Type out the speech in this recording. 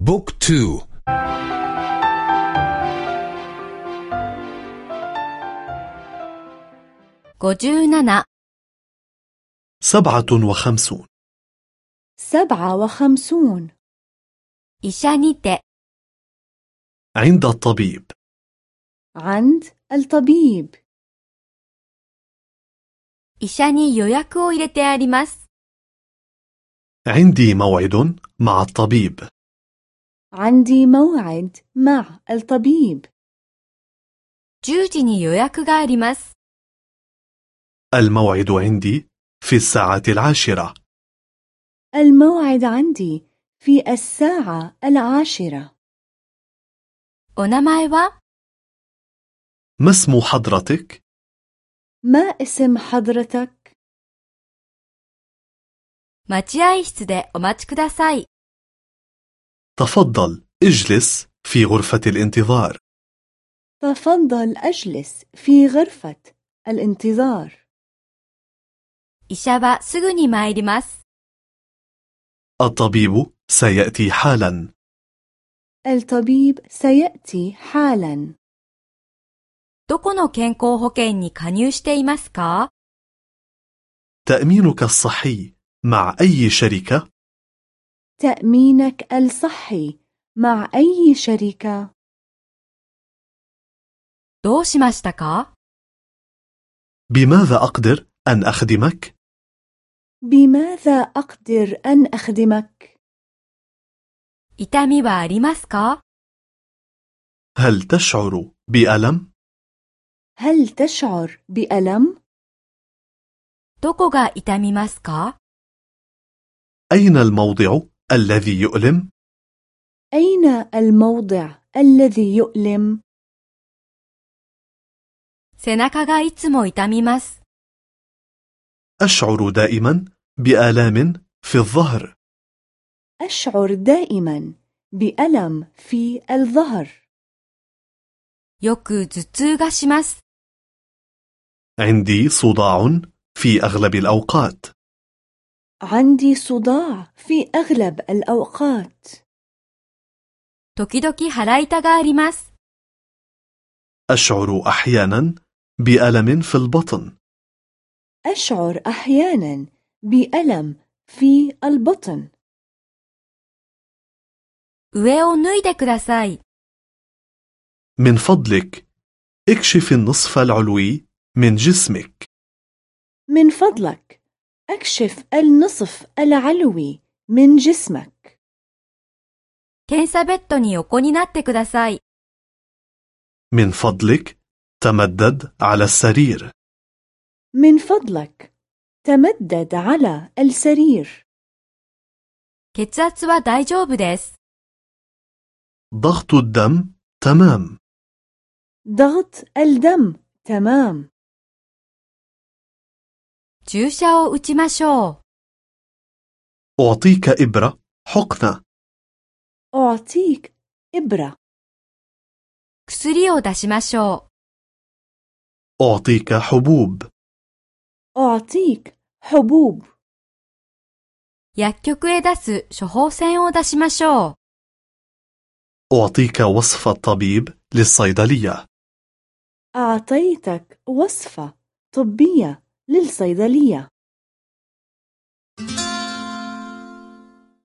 بوك تو. سبعة وخمسون. سبعة وخمسون. عند الطبيب. عند الطبيب. عندي موعد مع الطبيب. عندي موعد مع الطبيب. 10時に予約があります。الموعد عندي في الساعة العاشرة. الموعد عندي في الساعة العاشرة. お名前は ما اسم حضرتك؟ ما اسم حضرتك؟ 待合室でお待ちください。 تفضل اجلس في غرفة الانتظار. تفضل اجلس في غرفة الانتظار. 医者はすぐに参ります。الطبيب سيأتي حالا. الطبيب سيأتي حالا. どこの健康保険に加入していますか تأمينك الصحي مع أي شركة؟ تأمينك الصحي مع أي شركة؟ どうしましたか بماذا أقدر أن أخدمك؟ بماذا أقدر أن أخدمك؟ 痛みはありますか هل تشعر بألم؟ هل تشعر بألم؟ どこが痛みますか أين الموضع الذي يؤلم؟ أين الموضع الذي يؤلم؟ 背中がいつも痛みます。أشعر دائما بآلام في الظهر. أشعر دائما بألم في الظهر. よく頭痛がします。عندي صداع في أغلب الأوقات. عندي صداع في أغلب الأوقات. 時々腹痛があります。أشعر أحيانا بألم في البطن. أشعر أحيانا بألم في البطن. 上を脱いでください。من فضلك اكشف النصف العلوي من جسمك من فضلك اكشف النصف العلوي من جسمك 検査ベッドに横になってください。من فضلك تمدد على السرير من فضلك تمدد على السرير 血圧は大丈夫です。ضغط الدم تمام ضغط الدم تمام 注射を打ちましょう。أعطيك إبرة حقنة أعطيك إبرة 薬を出しましょう。أعطيك حبوب أعطيك حبوب 薬局へ出す処方箋を出しましょう。أعطيك وصفة طبيب للصيدلية أعطيتك وصفة طبية للصيدلية.